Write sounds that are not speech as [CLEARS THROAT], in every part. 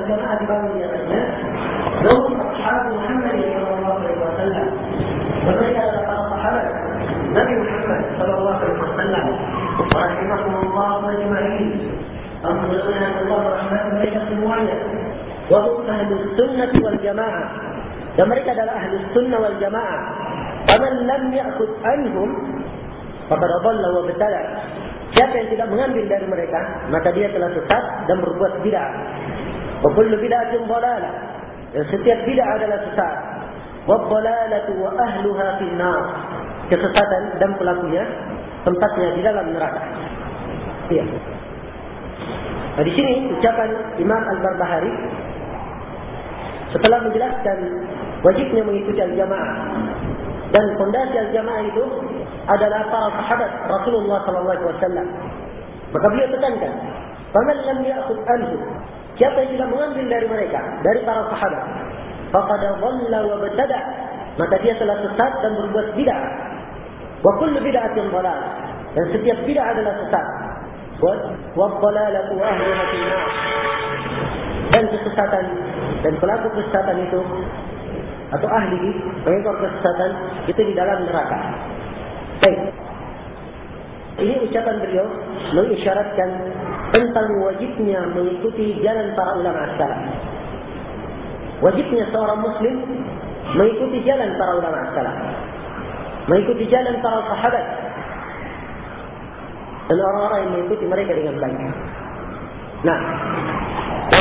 الجماعة bangun di atasnya Lahum ashab Muhammad sallallahu alaihi wasallam Mereka adalah para sahabat Nabi Muhammad sallallahu alaihi wasallam Rahimahumullah majma'in Alhamdulillah Allah rahmat mereka semuanya Wahum ahli sunnah wal jamaah Dan mereka adalah ahli sunnah wal jamaah Faman lam ya'kud anhum Faqad adalla wa betala Siapa yang tidak mengambil dari mereka, maka dia telah sesat dan berbuat bid'ah. Bid'atin dhalalah. Dan setiap bid'ah adalah sesat. Wa dhalalatu wa ahluha fin nar. Kesesatan dan pelakunya tempatnya di dalam neraka. Iya. Nah, di sini ucapan Imam Al-Barbahari setelah menjelaskan wajibnya mengikuti al-jamaah dan fondasi al-jamaah itu adalah para sahabat Rasulullah sallallahu alaihi wasallam. Maka beliau tekankan, "Faman lam ya'khud anhu" Siapa yang tidak mengambil dari mereka, dari para sahabat, dhalla wa btada, maka dia telah sesat dan berbuat bid'ah. Kullu bid'atin dhalalah. Dan setiap bid'ah adalah sesat. Ahliha fil nar. Dan kesesatan dan pelaku kesesatan itu atau ahli pengekor kesesatan itu di dalam neraka. Baik. Ini ucapan beliau mengisyaratkan tentang wajibnya mengikuti jalan para ulama salaf. Wajibnya seorang muslim mengikuti jalan para ulama salaf. Mengikuti jalan para sahabat. Dan orang-orang yang mengikuti mereka dengan baik. Nah,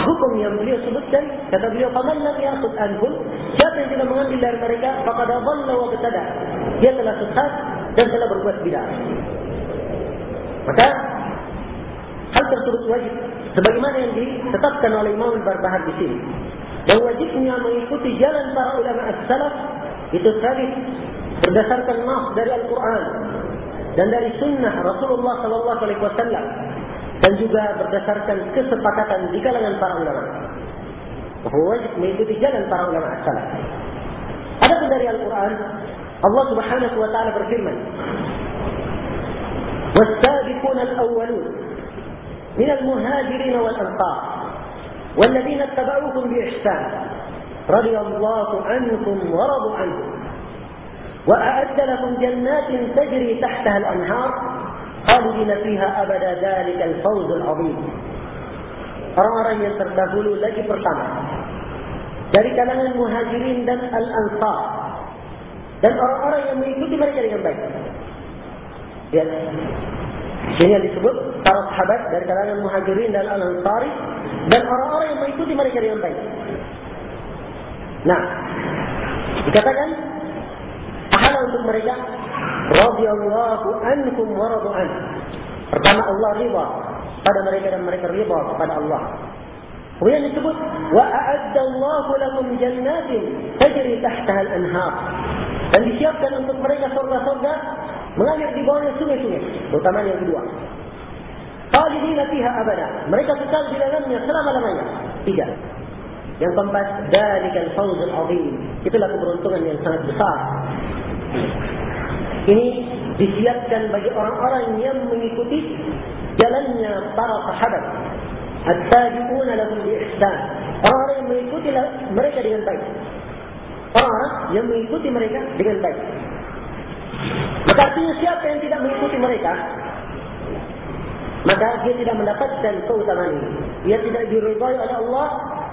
hukum yang beliau sebutkan, kata beliau, "Faman lam ya'khud anhum", siapa yang tidak mengambil dari mereka, faqad dhalla wa btada. Dia telah sesat dan telah berbuat bid'ah. Maka hal tersebut wajib sebagaimana yang ditetapkan oleh Imam Al-Barbahar di sini. Dan wajibnya mengikuti jalan para ulama as-salaf itu tadi berdasarkan nas dari Al-Qur'an dan dari sunnah Rasulullah sallallahu alaihi wasallam dan juga berdasarkan kesepakatan di kalangan para ulama. Bahawa wajib mengikuti jalan para ulama as-salaf. Adapun dari Al-Quran, Allah subhanahu wa ta'ala berfirman, وَالسَّابِقُونَ الْأَوَّلُونَ من المهاجرين والأنصار والذين اتبعوكم بإحسان رضي الله عنكم ورضوا عنكم وأعد لكم جنات تجري تحتها الأنهار خالدين فيها أبدا ذلك الفوز العظيم. Orang-orang yang terdahulu lagi pertama dari kalangan muhajirin dan al-ansar dan orang-orang yang mengikuti mereka dengan baik. Ini yang disebut para sahabat dari kalangan muhajirin dan al-ansari dan orang-orang yang mengikuti mereka dengan baik. Nah, dikatakan pahala untuk mereka radhiyallahu ankum wa radu an. Pertama Allah ridha pada mereka dan mereka ridha kepada Allah. Kemudian disebut wa a'adda Allah lakum jannatin tajri tahtaha al-anhar. Dan disiapkan untuk mereka surga-surga mengalir di bawahnya sungai-sungai. Terutama yang kedua. Khalidina fiha abada. Mereka kekal di dalamnya selama-lamanya. Tiga. Yang keempat, dalikal fawzul azim. Itulah keberuntungan yang sangat besar. Ini disiapkan bagi orang-orang yang mengikuti jalannya para sahabat. At-tabi'una lahum bi'ihsan. Orang-orang yang mengikuti mereka dengan baik. Orang-orang yang mengikuti mereka dengan baik. Artinya siapa yang tidak mengikuti mereka, maka dia tidak mendapatkan keutamaan ini. Dia tidak diridhai oleh Allah,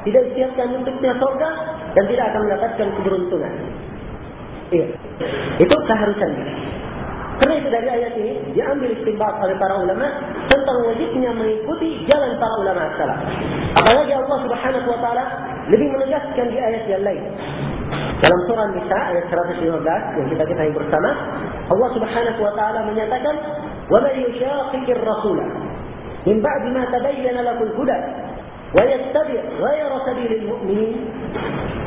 tidak disiapkan untuknya surga, dan tidak akan mendapatkan keberuntungan. Iya. Itu keharusannya. Karena itu dari ayat ini diambil istimbat oleh para ulama tentang wajibnya mengikuti jalan para ulama salaf. Apalagi Allah Subhanahu wa taala lebih menegaskan di ayat yang lain. Dalam surah Nisa ayat 115 yang kita ketahui bersama, Allah Subhanahu wa taala menyatakan, "Wa man yushaqiqir rasula min ba'di ma tabayyana lahu al-huda ويتبع غير سبيل المؤمنين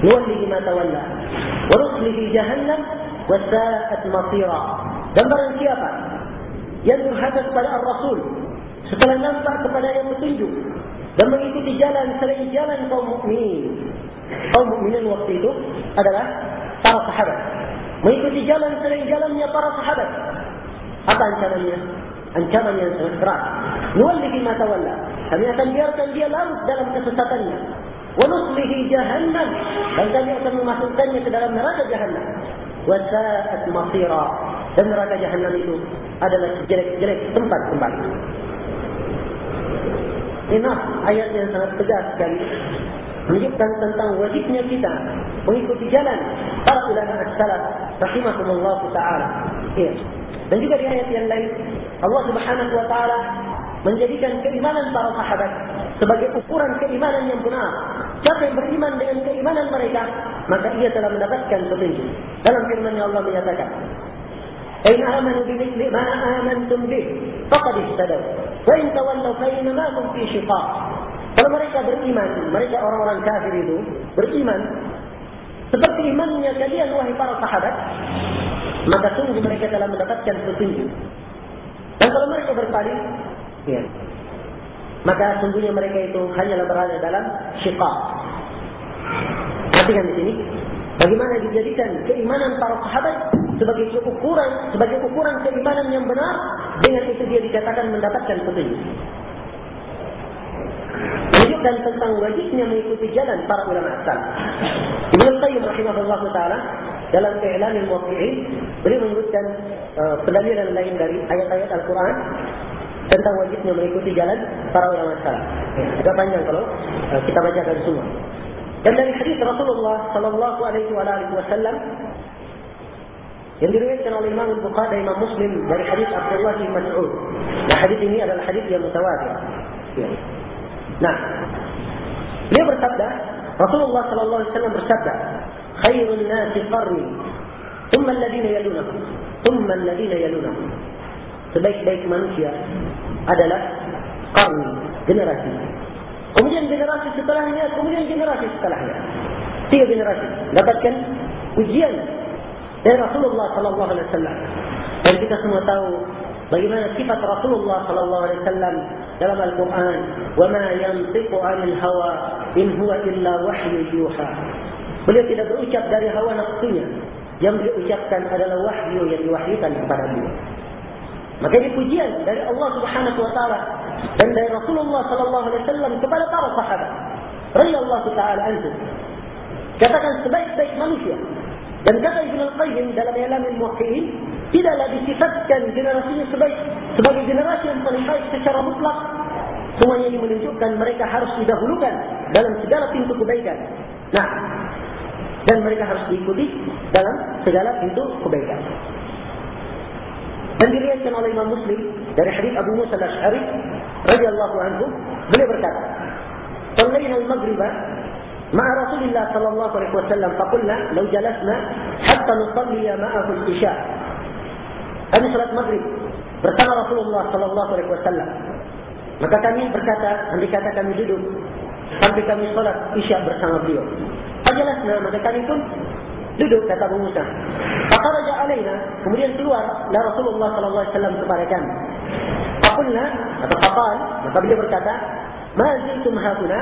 نوله ما تولى ونصله جهنم وساءت مصيرا dan barang siapa yang berhadap kepada Rasul setelah nampak kepada yang petunjuk dan mengikuti jalan selain jalan kaum mukminin kaum mukminin waktu itu adalah para sahabat mengikuti jalan selain jalannya para sahabat apa ancamannya ancaman yang sangat berat nuwallihi ma tawalla kami akan biarkan dia larut dalam kesesatannya Wa nuslihi jahannam. Dan kami akan memasukkannya ke dalam neraka jahannam. Wa sa'at masira. Dan neraka jahannam itu adalah jelek-jelek tempat kembali. Ini ayat yang sangat tegas sekali menunjukkan tentang wajibnya kita mengikuti jalan para ulama as-salaf rahimahumullah taala. Ya. Dan juga di ayat yang lain Allah Subhanahu wa taala menjadikan keimanan para sahabat sebagai ukuran keimanan yang benar. Siapa yang beriman dengan keimanan mereka, maka ia telah mendapatkan petunjuk. Dalam firman yang Allah menyatakan, "In amanu bi mithli ma amantum bih, faqad ihtadaw. Wa in tawallaw fa hum fi shiqaq." Kalau mereka beriman, mereka orang-orang kafir itu beriman seperti imannya kalian wahai para sahabat, maka sungguh mereka telah mendapatkan petunjuk. Dan kalau mereka berpaling, ya, maka sungguhnya mereka itu hanyalah berada dalam syiqaq. Perhatikan di sini, bagaimana dijadikan keimanan para sahabat sebagai ukuran sebagai ukuran keimanan yang benar, dengan itu dia dikatakan mendapatkan petunjuk menunjukkan tentang wajibnya mengikuti jalan para ulama asal. Ibn Qayyim rahimahullah ta'ala dalam I'lan al-Muwaffi'in beliau menyebutkan uh, pendalilan lain dari ayat-ayat Al-Quran tentang wajibnya mengikuti jalan para ulama asal. Ya, agak panjang kalau uh, kita baca dari semua. Dan dari hadis Rasulullah sallallahu alaihi wasallam yang diriwayatkan oleh Imam Bukhari dan Imam Muslim dari hadis Abdullah bin Mas'ud. Nah, hadis ini adalah hadis yang mutawatir. Ya. Nah, beliau bersabda, Rasulullah sallallahu alaihi wasallam bersabda, "Khairun nasi qarni, thumma alladhina yalunahum, thumma alladhina yalunahum." Sebaik-baik manusia adalah qarni, generasi. Kemudian generasi setelahnya, kemudian generasi setelahnya. Tiga generasi dapatkan ujian dari Rasulullah sallallahu alaihi wasallam. Dan kita semua tahu bagaimana sifat Rasulullah sallallahu alaihi wasallam dalam Al-Quran وَمَا يَنْطِقُ عَنِ الْهَوَى إِنْ هُوَ إِلَّا وَحْيُ يُوحَى Beliau tidak berucap dari hawa nafsunya. Yang beliau ucapkan adalah wahyu yang diwahyukan kepada beliau. Maka ini pujian dari Allah Subhanahu wa taala dan dari Rasulullah sallallahu alaihi wasallam kepada para sahabat. Radhiyallahu taala anhum. Katakan sebaik-baik manusia. Dan kata Ibn Al-Qayyim dalam Ilam Al-Muwakki'in, tidaklah disifatkan generasinya sebaik sebagai generasi yang paling baik secara mutlak. Semuanya ini menunjukkan mereka harus didahulukan dalam segala pintu kebaikan. Nah dan mereka harus diikuti dalam segala pintu kebaikan. Dan diriwayatkan oleh Imam Muslim dari hadis Abu Musa al-Ash'ari radhiyallahu anhu beliau berkata "Sallaina al-maghrib ma'a Rasulillah sallallahu alaihi wasallam faqulna law jalasna hatta nusalli ma'ahu al-isha" Kami salat maghrib bersama Rasulullah sallallahu alaihi wasallam. Maka kami berkata, andai kata kami duduk sampai kami salat Isya bersama beliau. Ajalasna maka kami pun duduk kata Abu Musa. Faqaraja alaina, kemudian keluar la Rasulullah sallallahu alaihi wasallam kepada kami. Faqulna atau faqal, maka beliau berkata, "Ma ziltum hauna?"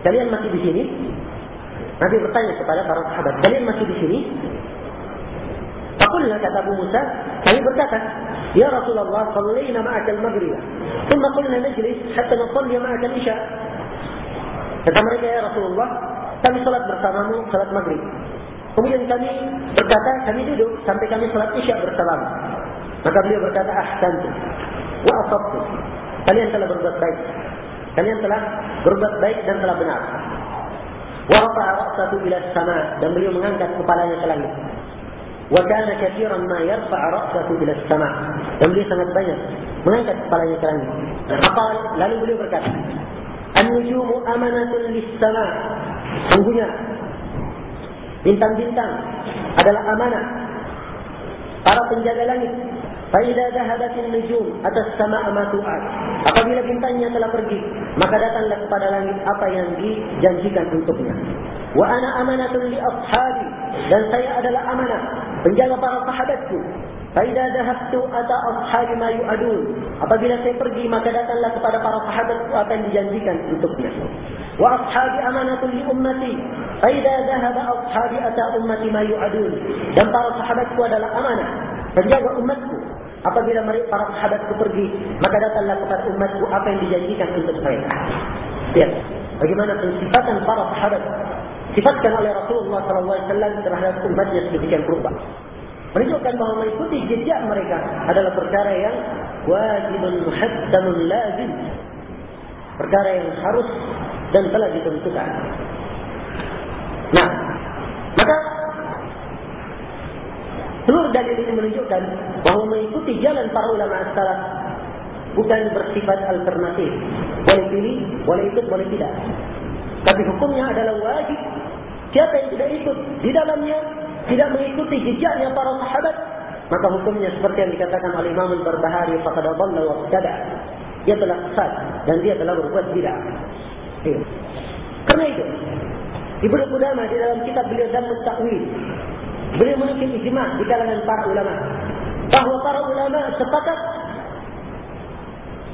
Kalian masih di sini? Nabi bertanya kepada para sahabat, "Kalian masih di sini?" Faqulna kata Abu Musa, kami berkata, Ya Rasulullah, sallayna ma'aka al-maghrib. Thumma qulna najlis hatta nusalli ma'aka al-isha. Kata mereka, Ya Rasulullah, kami salat bersamamu salat maghrib. Kemudian kami berkata, kami duduk sampai kami salat isya bersamamu. Maka beliau berkata, ahsantu. Wa asabtu. Kalian telah berbuat baik. Kalian telah berbuat baik dan telah benar. Wa rafa'a ra'satu ila sama dan beliau mengangkat kepalanya ke langit. Wakana kathiran ma yarfa'a ra'sahu ila as-sama'. Dan dia sangat banyak mengangkat kepalanya ke langit. Apa lalu beliau berkata? An-nujumu amanatun lis-sama'. Sungguhnya bintang-bintang adalah amanah para penjaga langit. Faidah dahabatin nujum atas sama amatuat. Apabila bintangnya telah pergi, maka datanglah kepada langit apa yang dijanjikan untuknya. Wa ana amanatun li ashabi dan saya adalah amanah penjaga para sahabatku. Faidah dahabtu ata ashabi ma yu'adun. Apabila saya pergi maka datanglah kepada para sahabatku apa yang dijanjikan untuknya. Wa ashabi amanatun li ummati. Faidah dahaba ashabi ata ummati ma yu'adun. Dan para sahabatku adalah amanah penjaga umatku. Apabila para sahabatku pergi, maka datanglah kepada umatku apa yang dijanjikan untuk mereka. Lihat. bagaimana pensifatan para sahabat sifatkan oleh Rasulullah SAW terhadap umatnya sedemikian rupa. Menunjukkan bahawa mengikuti jejak mereka adalah perkara yang wajibun muhaddamun lazim. Perkara yang harus dan telah ditentukan. Nah, maka seluruh dalil ini menunjukkan bahawa mengikuti jalan para ulama as-salaf bukan bersifat alternatif. Boleh pilih, boleh ikut, boleh tidak. Tapi hukumnya adalah wajib. Siapa yang tidak ikut di dalamnya, tidak mengikuti jejaknya para sahabat, maka hukumnya seperti yang dikatakan oleh Imam Al-Barbahari, dhalla wa ibtada. Dia telah sesat dan dia telah berbuat. Iya. Karena itu, Ibnu Qudamah di dalam kitab beliau dan Takwil, beliau menukil ijma di kalangan para ulama bahawa para ulama sepakat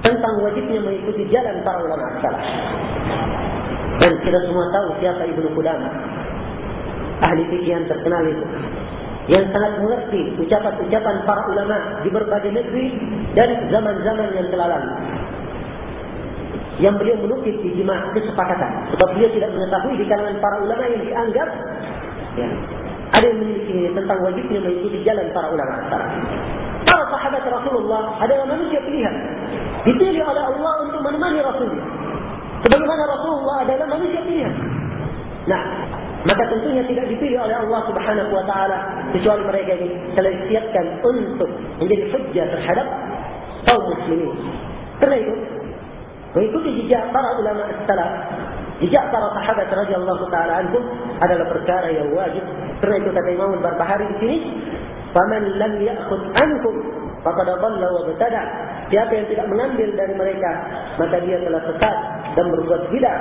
tentang wajibnya mengikuti jalan para ulama salaf. Dan kita semua tahu siapa Ibnu Qudamah. Ahli fikih yang terkenal itu. Yang sangat mengerti ucapan-ucapan para ulama di berbagai negeri dan zaman-zaman yang telah lalu. Yang beliau menukis ijma kesepakatan. Sebab beliau tidak mengetahui di kalangan para ulama yang dianggap ya, ada yang memiliki tentang wajibnya mengikuti jalan para ulama. Para sahabat Rasulullah adalah manusia pilihan. Dipilih oleh Allah untuk menemani Rasulullah. Sebagaimana Rasulullah adalah manusia pilihan. Nah, maka tentunya tidak dipilih oleh Allah Subhanahu wa taala kecuali mereka yang telah disiapkan untuk menjadi hujjah terhadap kaum muslimin. Karena itu, mengikuti jejak para ulama salaf, jejak para sahabat radhiyallahu taala anhum adalah perkara yang wajib. Karena itu kata Imam Al-Barbahari di sini, "Faman lam ya'khudh anhum faqad dhalla wa ibtada." Siapa yang tidak mengambil dari mereka, maka dia telah sesat dan berbuat bidah.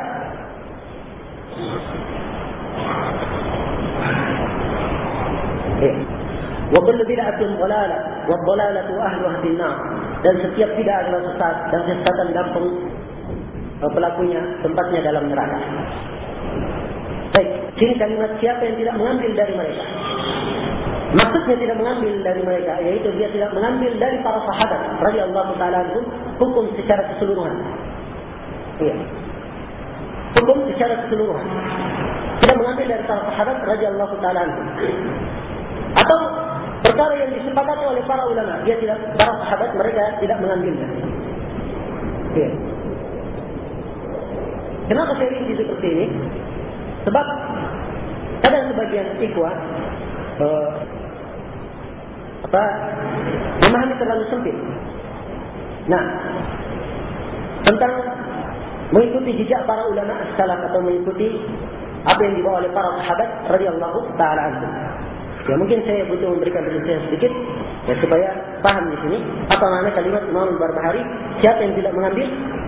Wa kullu bid'atin dhalalah wa dhalalatu ahliha fi an-nar. Dan setiap bidah adalah sesat dan kesesatan gantung pelakunya tempatnya dalam neraka. Baik, sini kalimat siapa yang tidak mengambil dari mereka? Maksudnya tidak mengambil dari mereka, yaitu dia tidak mengambil dari para sahabat radhiyallahu taala anhum hukum secara keseluruhan. Iya. Hukum secara keseluruhan. Tidak mengambil dari para sahabat radhiyallahu taala anhum. Atau perkara yang disepakati oleh para ulama, dia tidak para sahabat mereka tidak mengambilnya. Iya. Kenapa saya rinci seperti ini? Sebab ada sebagian ikhwah uh, apa memahami terlalu sempit. Nah, tentang mengikuti jejak para ulama salaf atau mengikuti apa yang dibawa oleh para sahabat radhiyallahu taala anhum. Ya mungkin saya butuh memberikan penjelasan sedikit ya supaya paham di sini apa makna kalimat Imam Barbahari siapa yang tidak mengambil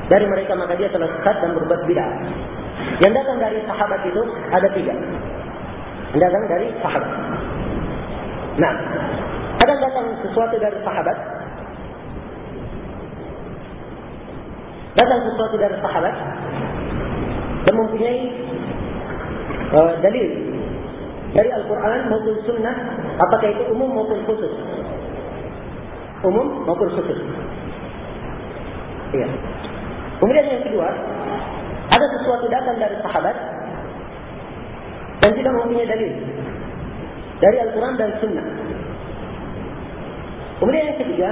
dari mereka maka dia telah sesat dan berbuat bidah. Yang datang dari sahabat itu ada tiga. Yang datang dari sahabat. Nah, ada datang sesuatu dari sahabat. Datang sesuatu dari sahabat dan mempunyai uh, dalil dari Al-Quran maupun Sunnah, apakah itu umum maupun khusus? Umum maupun khusus. Iya. Kemudian yang kedua, ada sesuatu datang dari sahabat dan tidak mempunyai dalil dari Al-Quran dan Sunnah. Kemudian yang ketiga,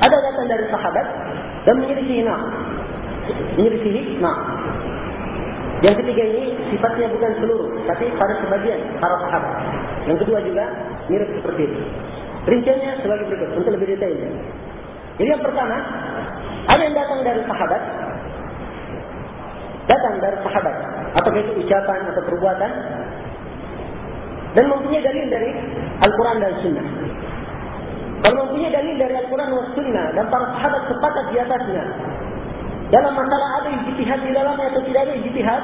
ada datang dari sahabat dan menyelisihi nak. Menyelisihi nak. Yang ketiga ini sifatnya bukan seluruh, tapi pada sebagian para sahabat. Yang kedua juga mirip seperti itu. Rinciannya sebagai berikut untuk lebih detail. Jadi yang pertama, ada yang datang dari sahabat, datang dari sahabat, apakah itu ucapan atau perbuatan, dan mempunyai dalil dari Al-Quran dan Sunnah. Kalau mempunyai dalil dari Al-Quran dan Sunnah dan para sahabat sepakat di atasnya, dalam masalah ada ijtihad di dalamnya atau tidak ada ijtihad,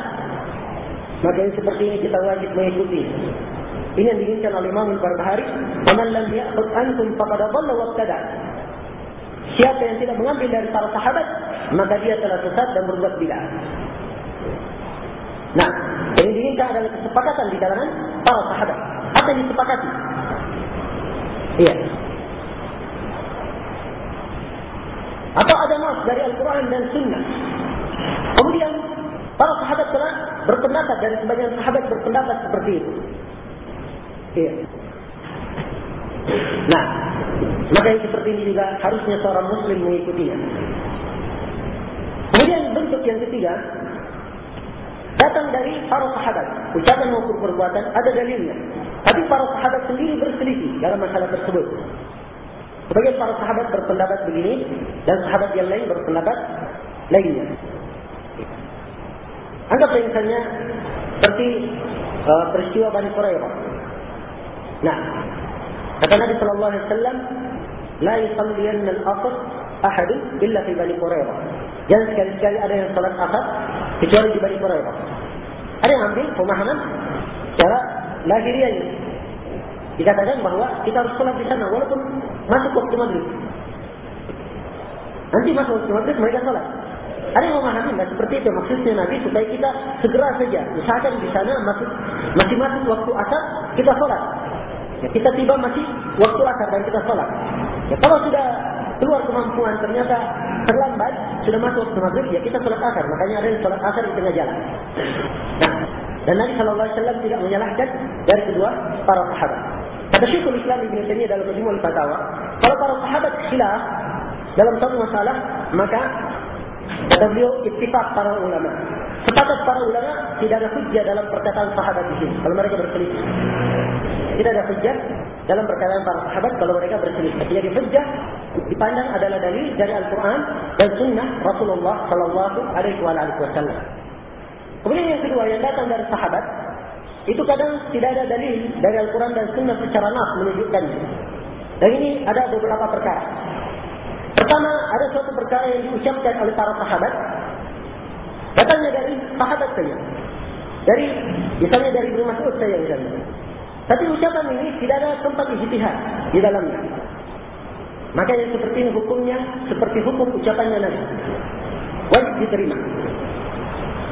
maka yang seperti ini kita wajib mengikuti. Ini yang diinginkan oleh Imam Al-Barbahari, "Man lam ya'khud ankum faqad dhalla wa ibtada." Siapa yang tidak mengambil dari para sahabat, maka dia telah sesat dan berbuat bidah. Nah, yang diinginkan adalah kesepakatan di kalangan para sahabat. Apa yang disepakati? Iya. Atau ada nas dari Al-Quran dan Sunnah. Kemudian para sahabat telah berpendapat dari sebagian sahabat berpendapat seperti itu. Iya. Nah, maka yang seperti ini juga harusnya seorang muslim mengikutinya. Kemudian bentuk yang ketiga datang dari para sahabat. Ucapan maupun perbuatan ada dalilnya. Tapi para sahabat sendiri berselisih dalam masalah tersebut. Sebagian para sahabat berpendapat begini dan sahabat yang lain berpendapat lainnya. Anggap misalnya seperti uh, peristiwa Bani Qurairah. Nah, kata Nabi wasallam, "La yusalliyanna al-asr ahad illa fi Bani Qurairah." Jangan sekali-sekali ada yang salat asar kecuali di Bani Qurairah. Ada yang ambil pemahaman secara lahiriah ini. Dikatakan bahawa kita harus salat di sana walaupun masuk waktu maghrib. Nanti masuk waktu maghrib mereka salat. Ada yang memahami tidak seperti itu maksudnya Nabi supaya kita segera saja. Misalkan di sana masih masih masuk waktu asar kita sholat. Ya, kita tiba masih waktu asar dan kita sholat. Ya, kalau sudah keluar kemampuan ternyata terlambat sudah masuk waktu maghrib ya kita sholat asar. Makanya ada yang sholat asar di tengah jalan. Nah, dan Nabi Shallallahu Alaihi Wasallam tidak menyalahkan dari kedua para sahabat. Kata Syekhul Islam Ibn Taimiyah dalam Majmu'ul Fatawa, kalau para sahabat khilaf dalam satu masalah, maka Kata beliau, ittifaq para ulama. Sepakat para ulama, tidak ada hujjah dalam perkataan sahabat sini. Kalau mereka berselisih. Tidak ada hujjah dalam perkataan para sahabat kalau mereka berselisih. Jadi hujjah dipandang adalah dalil dari Al-Quran dan sunnah Rasulullah Sallallahu Alaihi Wasallam. Kemudian yang kedua yang datang dari sahabat, itu kadang tidak ada dalil dari Al-Quran dan sunnah secara nas menunjukkannya. Dan ini ada beberapa perkara. Pertama, ada suatu perkara yang diucapkan oleh para sahabat. Datangnya dari sahabat saja. Dari, misalnya dari Ibn Mas'ud saja misalnya. Tapi ucapan ini tidak ada tempat ijtihad di dalamnya. Maka yang seperti ini hukumnya seperti hukum ucapannya Nabi. Wajib diterima.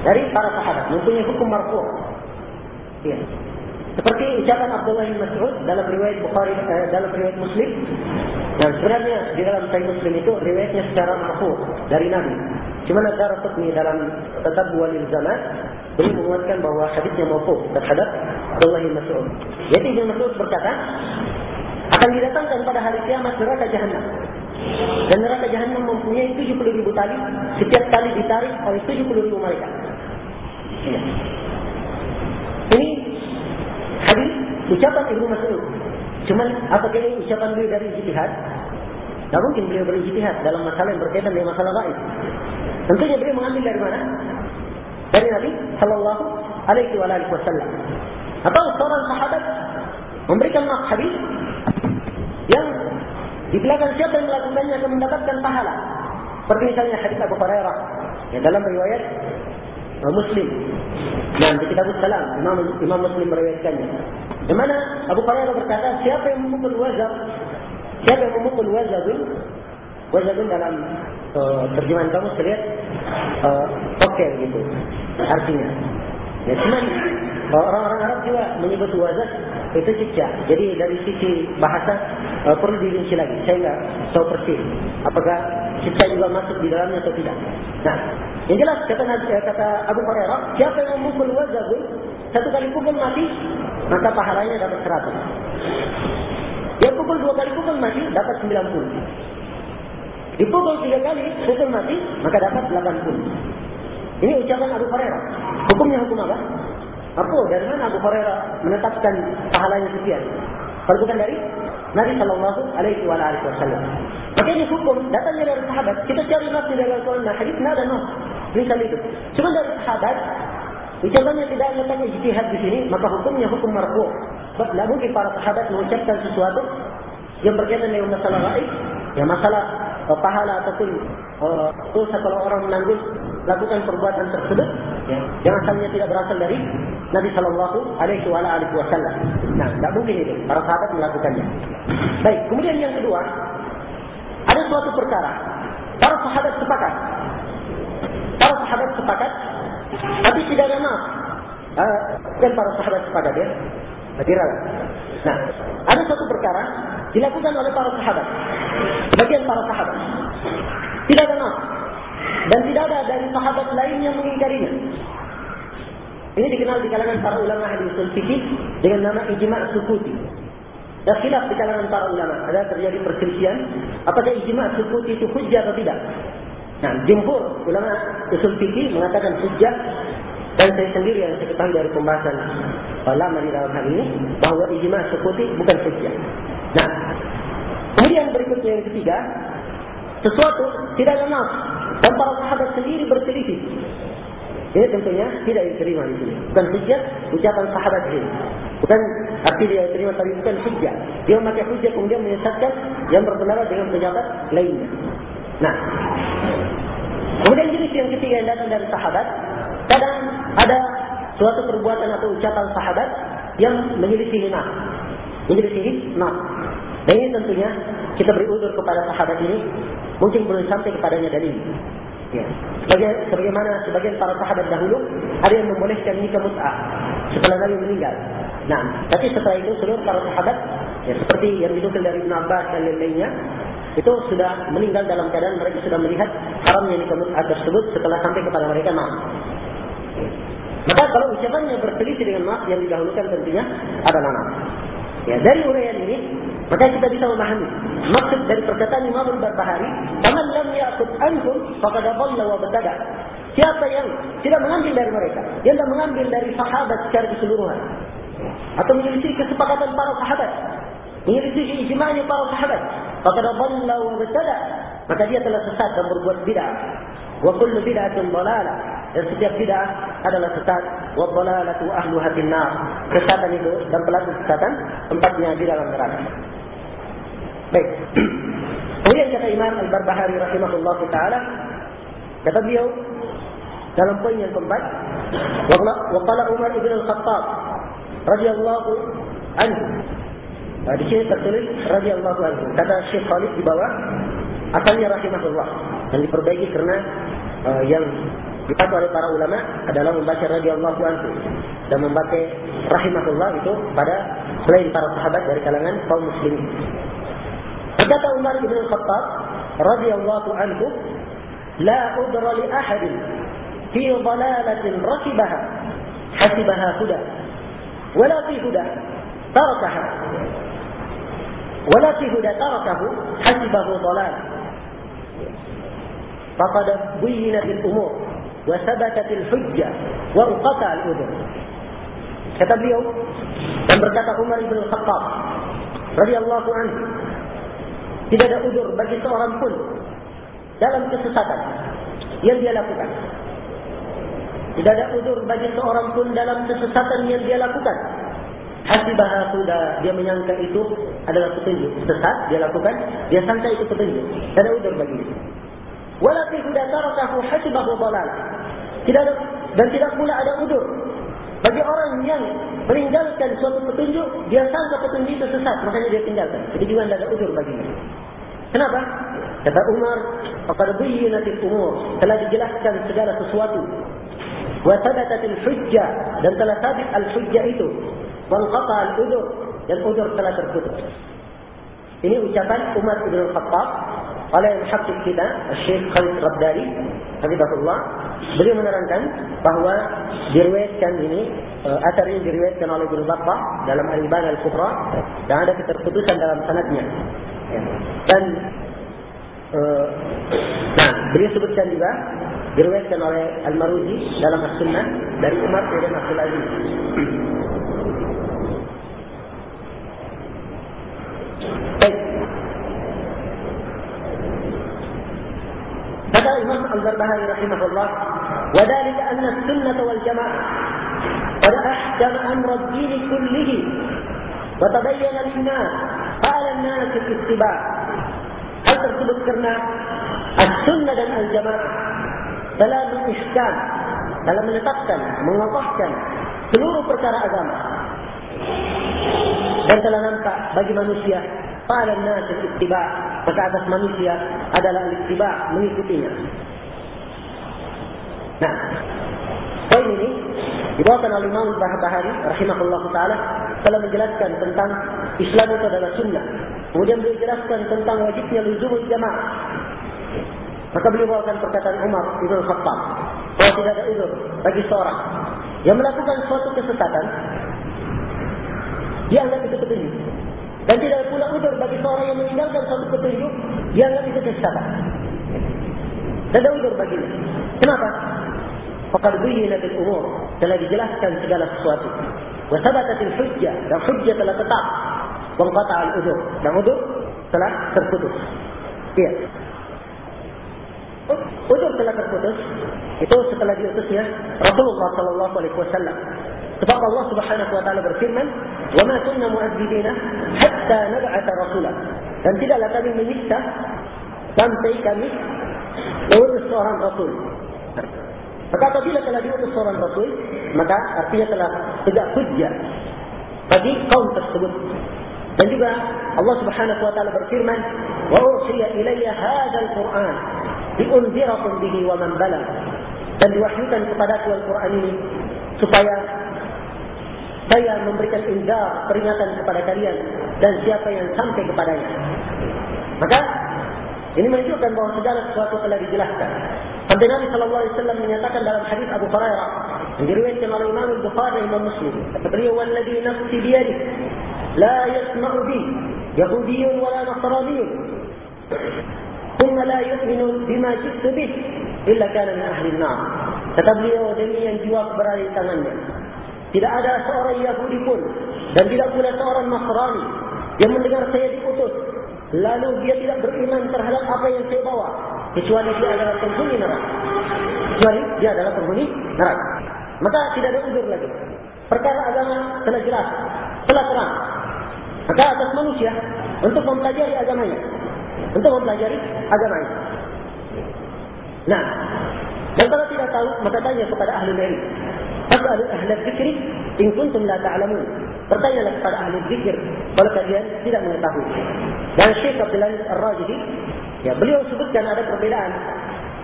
Dari para sahabat. Mempunyai hukum marfu. Ya. Seperti ucapan Abdullah bin Mas'ud dalam riwayat Bukhari eh, dalam riwayat Muslim. Dan sebenarnya di dalam Sahih Muslim itu riwayatnya secara marfu dari Nabi. Cuma ada resmi dalam tetap walil zaman beliau menguatkan bahawa hadisnya marfu terhadap Abdullah bin Mas'ud. Jadi Ibn Mas'ud berkata akan didatangkan pada hari kiamat neraka jahanam. Dan neraka jahanam mempunyai 70 ribu tali setiap tali ditarik oleh 70 ribu malaikat. Ini hadis ucapan Ibnu Mas'ud. Cuma apakah ini ucapan beliau dari ijtihad? Tak mungkin beliau berijtihad dalam masalah yang berkaitan dengan masalah gaib. Tentunya beliau mengambil dari mana? Dari Nabi sallallahu alaihi wasallam. Atau seorang sahabat memberikan nas hadis yang di belakang siapa yang melakukannya akan mendapatkan pahala. Seperti misalnya hadis Abu Hurairah yang dalam riwayat Muslim dan di kitab salam Imam Imam Muslim meriwayatkannya. Di mana Abu Hurairah berkata, siapa yang memukul wazab? Siapa yang memukul wazabun? Wazabun dalam uh, terjemahan kamu terlihat uh, oke okay, gitu. Artinya. Ya, cuman orang-orang Arab juga menyebut wazab itu siksa. Jadi dari sisi bahasa uh, perlu dirinci lagi. Saya enggak tahu persis apakah siksa juga masuk di dalamnya atau tidak. Nah, yang jelas kata eh, kata Abu Hurairah, siapa yang memukul wajah satu kali pukul mati, maka pahalanya dapat seratus. Yang pukul dua kali pukul mati dapat sembilan puluh. Dipukul tiga kali pukul mati, maka dapat delapan puluh. Ini ucapan Abu Hurairah. Hukumnya hukum apa? Apa? Dari mana Abu Hurairah menetapkan pahalanya sekian? Kalau bukan dari Nabi Shallallahu Alaihi Wasallam. Maka ini hukum datangnya dari sahabat. Kita cari nafsi dari Al-Quran dan Hadis, tidak ada nafsi. Misal itu. Cuma dari sahabat, ucapannya tidak letak ijtihad di sini, maka hukumnya hukum marfu. Sebab tidak mungkin para sahabat mengucapkan sesuatu yang berkaitan dengan masalah gaib, ya masalah uh, pahala ataupun uh, dosa kalau orang menanggung lakukan perbuatan tersebut, ya, yang asalnya tidak berasal dari Nabi Shallallahu Alaihi Wasallam. Nah, tidak mungkin itu para sahabat melakukannya. Baik, kemudian yang kedua, ada suatu perkara. Para sahabat sepakat. Para sahabat sepakat. Tapi tidak ada maaf. Uh, dan para sahabat sepakat ya. Hadirat. Nah, ada suatu perkara dilakukan oleh para sahabat. Bagian para sahabat. Tidak ada maaf. Dan tidak ada dari sahabat lain yang mengingkarinya. Ini dikenal di kalangan para ulama ahli usul fikih dengan nama ijma' sukuti. Dan khilaf di kalangan para ulama. Ada terjadi perselisihan. Apakah ijma' sukuti itu hujjah atau tidak? Nah, jumhur ulama usul fikih mengatakan hujjah dan saya sendiri yang saya ketahui dari pembahasan ulama di dalam hal ini bahawa ijma' sukuti bukan hujjah. Nah, kemudian berikutnya yang ketiga, sesuatu tidak nas dan para sahabat sendiri berselisih. Ini tentunya tidak diterima di sini. Bukan hujjah, ucapan sahabat ini. Bukan arti dia diterima tapi bukan hujjah. Dia memakai hujjah kemudian menyesatkan yang berpendapat dengan pendapat lainnya. Nah, kemudian jenis yang ketiga yang datang dari sahabat, kadang ada suatu perbuatan atau ucapan sahabat yang menyelisih nas. Menyelisih nas. Dan ini tentunya kita beri udur kepada sahabat ini mungkin belum sampai kepadanya dalil. Ya. Sebagai, sebagaimana sebagian para sahabat dahulu ada yang membolehkan nikah mut'ah setelah Nabi meninggal. Nah, tapi setelah itu seluruh para sahabat ya, seperti yang dinukil dari Ibn Abbas dan lain-lainnya itu sudah meninggal dalam keadaan mereka sudah melihat haramnya nikah mut'ah tersebut setelah sampai kepada mereka maaf. Maka kalau ucapannya berselisih dengan maaf yang didahulukan tentunya adalah maaf. Ya, dari uraian ini Maka kita bisa memahami maksud dari perkataan Imam Al-Barbahari, "Faman lam ya'khudh anhum faqad dhalla wa batada." Siapa yang tidak mengambil dari mereka, yang tidak mengambil dari sahabat secara keseluruhan. Atau menyelisih kesepakatan para sahabat, menyelisih ijma'nya para sahabat, faqad dhalla wa batada, maka dia telah sesat dan berbuat bid'ah. Wa kullu bid'atin dhalalah dan setiap bid'ah adalah sesat. Wa dhalalatu ahluha finnar kesatan itu dan pelaku kesatan tempatnya di dalam neraka baik. [CLEARS THROAT] Kemudian kata Imam Al-Barbahari rahimahullah taala. Kata beliau dalam poin yang keempat wa qala Umar ibn al-Khattab radhiyallahu anhu. Nah, di sini tertulis radhiyallahu anhu. Kata Syekh Khalid di bawah asalnya rahimahullah. Dan diperbaiki karena uh, yang dipakai oleh para ulama adalah membaca radhiyallahu anhu. Dan membaca rahimahullah itu pada selain para sahabat dari kalangan kaum muslimin. فبكى عمر بن الخطاب رضي الله عنه لا عذر لأحد في ضلالة ركبها حسبها هدى ولا في هدى تركها ولا في هدى تركه حسبه ضلال. فقد بينت الأمور وثبتت الحجة وانقطع الأذن. كتب اليوم beliau بركة عمر بن الخطاب رضي الله عنه tidak ada udur bagi seorang pun dalam kesesatan yang dia lakukan. Tidak ada udur bagi seorang pun dalam kesesatan yang dia lakukan. Hasibah sudah dia menyangka itu adalah petunjuk. Sesat dia lakukan dia sangka itu petunjuk. Tidak ada udur bagi itu Walaupun sudah tarakahu hasibahu dalal. Tidak ada dan tidak pula ada udur bagi orang yang meninggalkan suatu petunjuk, dia sangka petunjuk itu sesat, makanya dia tinggalkan. Jadi juga tidak ada udur baginya. Kenapa? Kata Umar, "Faqad bayyinatil umur." Telah dijelaskan segala sesuatu. Wa thabatatil hujjah dan telah sabit al-hujjah itu. Wa qata al-udur dan udur telah terputus. Ini ucapan Umar bin Khattab oleh muhakkik kita Syekh Khalid Rabdari Habibullah beliau menerangkan bahawa diriwayatkan ini uh, ini diriwayatkan oleh Ibnu Battah dalam Al-Iban Al-Kubra dan ada keterputusan dalam sanadnya ya. dan uh, nah beliau sebutkan juga diriwayatkan oleh Al-Maruzi dalam As-Sunnah dari Umar bin Abdul Aziz Kata Imam Al-Barbahari rahimahullah, "Wadhalika anna sunnah wal jamaah qad ahkama amra ad-din kullihi wa tabayyana lin-nas qala an-nas ittiba'." Hal tersebut karena as-sunnah dan al-jamaah telah mengisykan, telah menetapkan, mengokohkan seluruh perkara agama. Dan telah nampak bagi manusia pada nas ittiba maka atas manusia adalah ittiba mengikutinya nah poin ini dibawakan oleh Imam Bahari rahimahullah taala telah menjelaskan tentang Islam itu adalah sunnah kemudian beliau jelaskan tentang wajibnya luzumul jamaah maka beliau bawakan perkataan Umar Ibn Khattab bahwa tidak ada uzur bagi seorang yang melakukan suatu kesesatan, dianggap itu petunjuk. Dan tidak pula udur bagi seorang yang meninggalkan suatu petunjuk, dianggap itu kesesatan. Tidak ada udur baginya. Kenapa? فقد بين بالامور التي جلستن سجل الصوت وثبتت الحجة. لا حجة لا لقطع وانقطع الأذن. لا أذن تلات تركتس إيه أذور تلات تركتس يتوسط تلات يرتسيا رسول الله صلى الله عليه وسلم تفق الله سبحانه وتعالى برفرمن وما كنا مؤذبين حتى نبعث رسولا فانتدى لكم من يكتا تمتي كمي ورسوها الرسول Maka apabila telah diutus seorang rasul, maka artinya telah tegak hujjah bagi kaum tersebut. Dan juga Allah Subhanahu wa taala berfirman, "Wa ursiya ilayya hadzal Qur'an liunzirakum bihi wa man balagh." Dan diwahyukan kepadaku Al-Quran ini supaya saya memberikan indah peringatan kepada kalian dan siapa yang sampai kepadanya. Maka ini menunjukkan bahawa segala sesuatu telah dijelaskan. Sampai Nabi Sallallahu Alaihi Wasallam menyatakan dalam hadis Abu Hurairah yang diriwayatkan oleh Imam Bukhari dan Imam Muslim. Kata beliau, "Walladhi nafsi biyadi, la yasma'u bi, Yahudiyun wala Nasraniyun, thumma la yu'minu bima jitu bih, illa kana min ahli nar." Kata beliau, demi yang jiwa berada di tangannya. Tidak ada seorang Yahudi pun dan tidak pula seorang Nasrani yang mendengar saya diutus lalu dia tidak beriman terhadap apa yang saya bawa kecuali dia adalah penghuni neraka. Kecuali dia adalah penghuni neraka. Maka tidak ada udur lagi. Perkara agama telah jelas telah terang. Maka atas manusia untuk mempelajari agamanya untuk mempelajari agamanya nah dan kalau tidak tahu maka tanya kepada ahli ilmu As'alu ahli dzikri in kuntum la ta'lamun. Bertanyalah kepada ahli zikir kalau kalian tidak mengetahui. Dan Syekh Abdul Aziz Ar-Rajidi, ya beliau sebutkan ada perbedaan.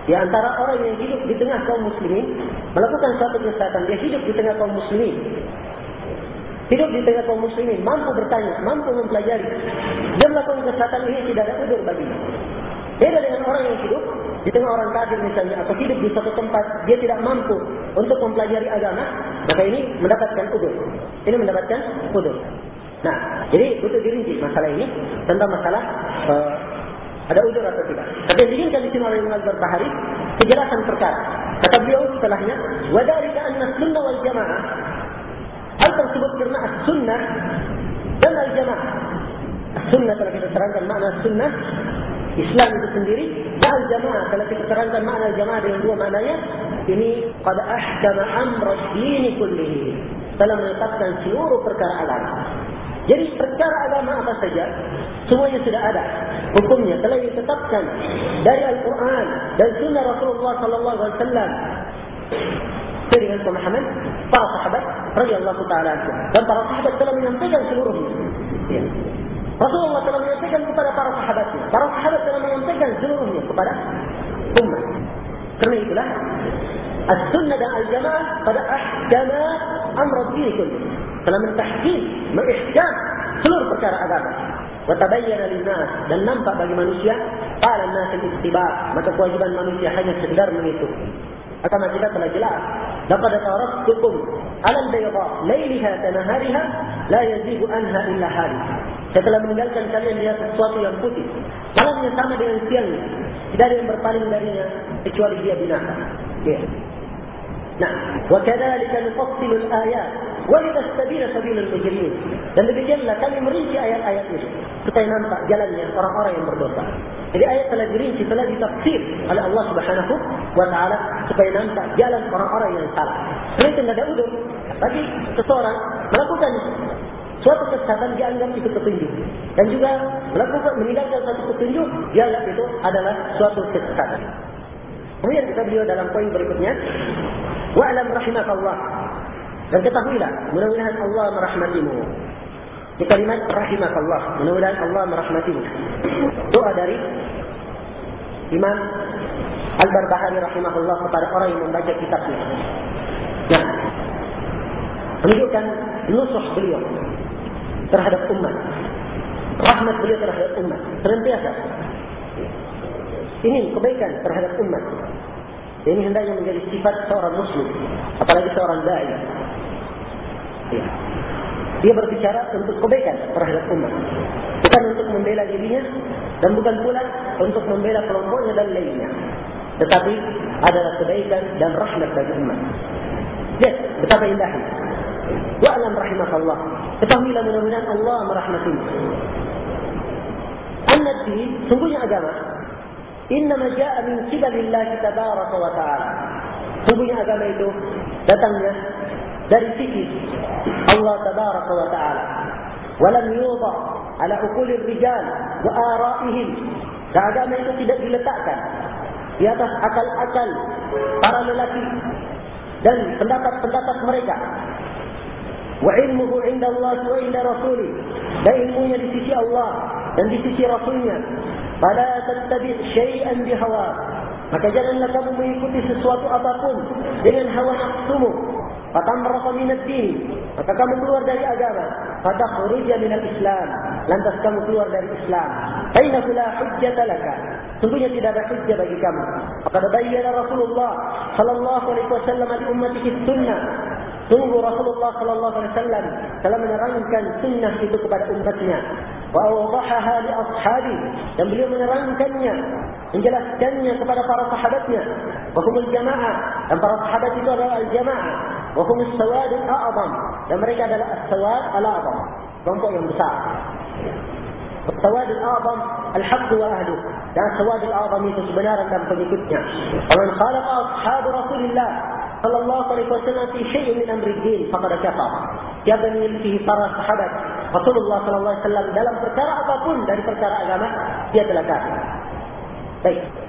Di antara orang yang hidup di tengah kaum muslimin melakukan suatu kesesatan dia hidup di tengah kaum muslimin. Hidup di tengah kaum muslimin mampu bertanya mampu mempelajari. Dia melakukan kesesatan ini tidak ada udur baginya beda dengan orang yang hidup di tengah orang kafir misalnya atau hidup di satu tempat dia tidak mampu untuk mempelajari agama maka ini mendapatkan udur. Ini mendapatkan udur. Nah jadi untuk dirinci masalah ini tentang masalah uh, ada udur atau tidak. Tapi diinginkan di sini oleh Imam Al-Bahari kejelasan perkara kata beliau setelahnya anna sunnah wal jamaah. Hal tersebut karena sunnah dan al-jamaah sunnah telah kita terangkan makna sunnah. Islam itu sendiri dan jamaah kalau kita terangkan makna jamaah dengan dua maknanya. Ini pada ahkam amr dini kullihi. Dalam menetapkan seluruh perkara agama. Jadi perkara agama apa saja semuanya sudah ada hukumnya telah ditetapkan dari Al-Quran dan Sunnah Rasulullah Sallallahu Alaihi Wasallam. Dengan pemahaman para sahabat radhiyallahu taala dan para sahabat telah menyampaikan seluruhnya. Ya. Rasulullah telah menyampaikan kepada para sahabatnya. Para sahabat telah menyampaikan seluruhnya kepada umat. Kerana itulah As-sunnah dan al-jamaah pada ahkama amrat dini kulli. Telah mentahkim, mengihkam seluruh perkara agama. Watabayyana linnas dan nampak bagi manusia qala an-nas al-ittiba' maka kewajiban manusia hanya sekedar mengikuti. Akan kita telah jelas laqad taraktukum 'ala al-bayda laylaha tanahariha la yazigu anha illa halik. Saya telah meninggalkan kalian di atas sesuatu yang putih. Malamnya sama dengan siangnya. Tidak ada yang berpaling darinya kecuali dia binatang. Ya. Nah, wa kadzalika nufassilu al-ayat wa litastabina sabilul mujrimin. Dan demikianlah kami merinci ayat-ayat ini supaya nampak jalannya orang-orang yang berdosa. Jadi ayat telah dirinci, telah ditafsir oleh Allah Subhanahu wa taala supaya nampak jalan orang-orang yang salah. Mereka tidak ada udur bagi seseorang melakukan suatu kesesatan dianggap itu petunjuk dan juga melakukan meninggalkan suatu petunjuk dianggap itu adalah suatu kesesatan. Kemudian kita beliau dalam poin berikutnya wa'lam rahimakallah dan ketahuilah mudah-mudahan Allah merahmatimu. Di kalimat rahimakallah mudah-mudahan Allah merahmatimu. Doa dari Imam Al-Barbahari rahimahullah kepada orang yang membaca kitabnya. Nah, menunjukkan nusuh beliau terhadap umat. Rahmat beliau terhadap umat. Senantiasa. Ini kebaikan terhadap umat. Ini hendaknya menjadi sifat seorang muslim, apalagi seorang dai. Ya. Dia berbicara untuk kebaikan terhadap umat, bukan untuk membela dirinya dan bukan pula untuk membela kelompoknya dan lainnya. Tetapi adalah kebaikan dan rahmat bagi umat. Lihat betapa indahnya. Wa'lam rahimakallah. Ketahuilah mudah-mudahan Allah merahmatimu. An-Nabi, sungguhnya agama. Inna maja'a min kibalillahi tabaraka wa ta'ala. Sungguhnya agama itu datangnya dari sisi Allah tabaraka wa ta'ala. Walam yuba ala ukulir rijal wa ara'ihim. Agama itu tidak diletakkan di atas akal-akal para lelaki dan pendapat-pendapat mereka wa ilmuhu inda Allah wa inda Rasulih dan ilmunya di sisi Allah dan di sisi Rasulnya fala tattabi' syai'an bihawa. Maka janganlah kamu mengikuti sesuatu apapun dengan hawa nafsumu. Fatamraqa min ad-din maka kamu keluar dari agama. Fatakhruja min al-islam lantas kamu keluar dari Islam. Aina la hujjata laka. Sungguhnya tidak ada hujjah bagi kamu. Faqad bayyana Rasulullah sallallahu alaihi wasallam li ummatihi sunnah Sungguh Rasulullah sallallahu alaihi wasallam telah menerangkan sunnah itu kepada umatnya. Wa awdahaha li ashabi dan beliau menerangkannya, menjelaskannya kepada para sahabatnya. Wa humul jamaah dan para sahabat itu adalah al-jamaah. Wa humus sawad al-a'zam dan mereka adalah as-sawad al-a'zam, kelompok yang besar. Sawad al-a'zam al-haqq wa ahluh. Dan sawad al-a'zam itu sebenarnya dan pengikutnya. Wa man khalaqa ashab صلى الله عليه وسلم في شيء من أمر الدين فقد كفر يبني فيه فرى الصحابة رسول الله صلى الله عليه وسلم dalam perkara apapun dari perkara agama dia telah kafir baik.